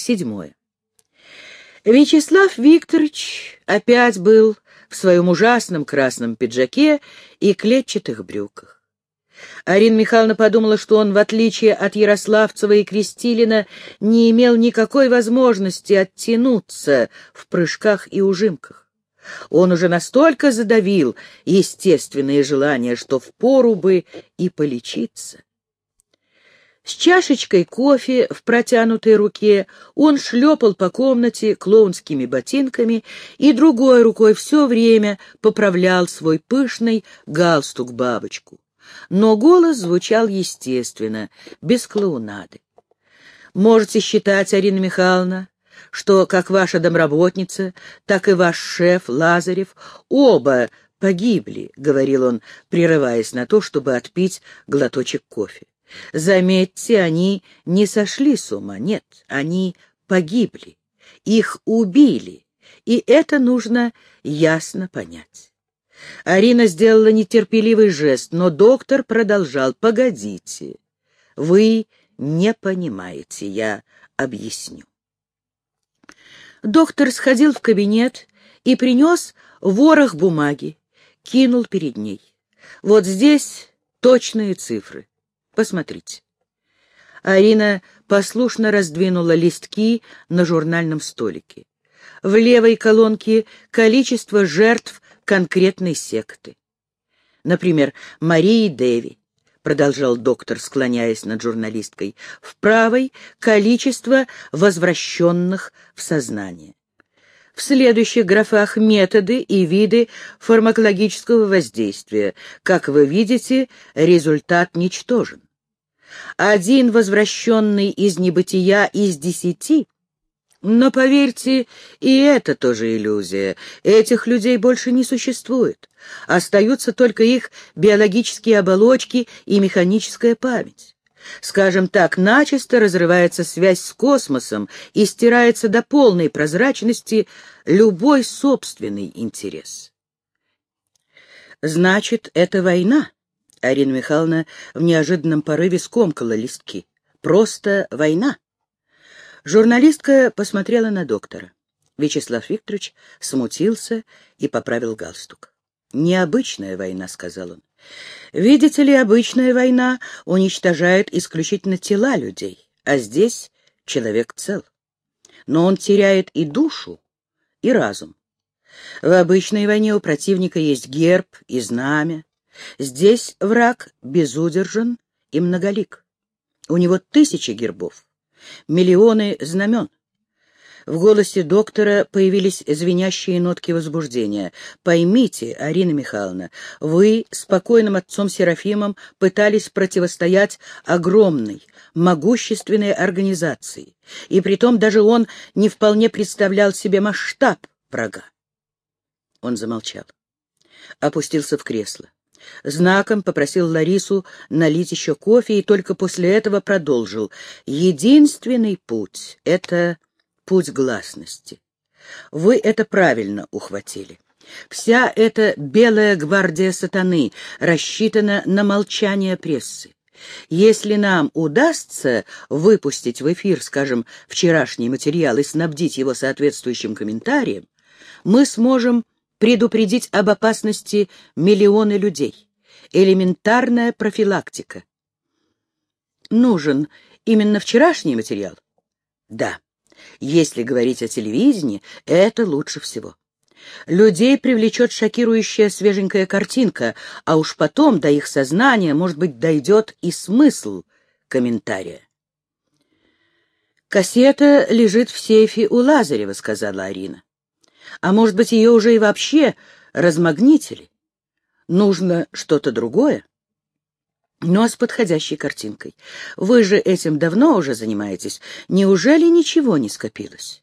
Седьмое. Вячеслав Викторович опять был в своем ужасном красном пиджаке и клетчатых брюках. Арина Михайловна подумала, что он, в отличие от Ярославцева и Крестилина, не имел никакой возможности оттянуться в прыжках и ужимках. Он уже настолько задавил естественные желания, что впору бы и полечиться. С чашечкой кофе в протянутой руке он шлепал по комнате клоунскими ботинками и другой рукой все время поправлял свой пышный галстук-бабочку. Но голос звучал естественно, без клоунады. Можете считать, Арина Михайловна, что как ваша домработница, так и ваш шеф Лазарев оба погибли, — говорил он, прерываясь на то, чтобы отпить глоточек кофе. Заметьте, они не сошли с ума, нет, они погибли, их убили, и это нужно ясно понять. Арина сделала нетерпеливый жест, но доктор продолжал. «Погодите, вы не понимаете, я объясню». Доктор сходил в кабинет и принес ворох бумаги, кинул перед ней. Вот здесь точные цифры. Посмотрите. Арина послушно раздвинула листки на журнальном столике. В левой колонке количество жертв конкретной секты. Например, Марии Деви, продолжал доктор, склоняясь над журналисткой, в правой — количество возвращенных в сознание. В следующих графах методы и виды фармакологического воздействия. Как вы видите, результат ничтожен. Один возвращенный из небытия из десяти но поверьте, и это тоже иллюзия. Этих людей больше не существует. Остаются только их биологические оболочки и механическая память. Скажем так, начисто разрывается связь с космосом и стирается до полной прозрачности любой собственный интерес. Значит, это война. Арина Михайловна в неожиданном порыве скомкала листки. Просто война. Журналистка посмотрела на доктора. Вячеслав Викторович смутился и поправил галстук. «Необычная война», — сказал он. Видите ли, обычная война уничтожает исключительно тела людей, а здесь человек цел. Но он теряет и душу, и разум. В обычной войне у противника есть герб и знамя. Здесь враг безудержен и многолик. У него тысячи гербов, миллионы знамен. В голосе доктора появились звенящие нотки возбуждения. «Поймите, Арина Михайловна, вы с покойным отцом Серафимом пытались противостоять огромной, могущественной организации, и притом даже он не вполне представлял себе масштаб врага». Он замолчал, опустился в кресло. Знаком попросил Ларису налить еще кофе и только после этого продолжил. «Единственный путь — это путь гласности. Вы это правильно ухватили. Вся эта белая гвардия сатаны рассчитана на молчание прессы. Если нам удастся выпустить в эфир, скажем, вчерашний материал и снабдить его соответствующим комментарием, мы сможем предупредить об опасности миллионы людей. Элементарная профилактика. Нужен именно вчерашний материал? Да. Если говорить о телевидении, это лучше всего. Людей привлечет шокирующая свеженькая картинка, а уж потом до их сознания, может быть, дойдет и смысл комментария. «Кассета лежит в сейфе у Лазарева», — сказала Арина. «А может быть, ее уже и вообще размагнитили? Нужно что-то другое?» но с подходящей картинкой. Вы же этим давно уже занимаетесь. Неужели ничего не скопилось?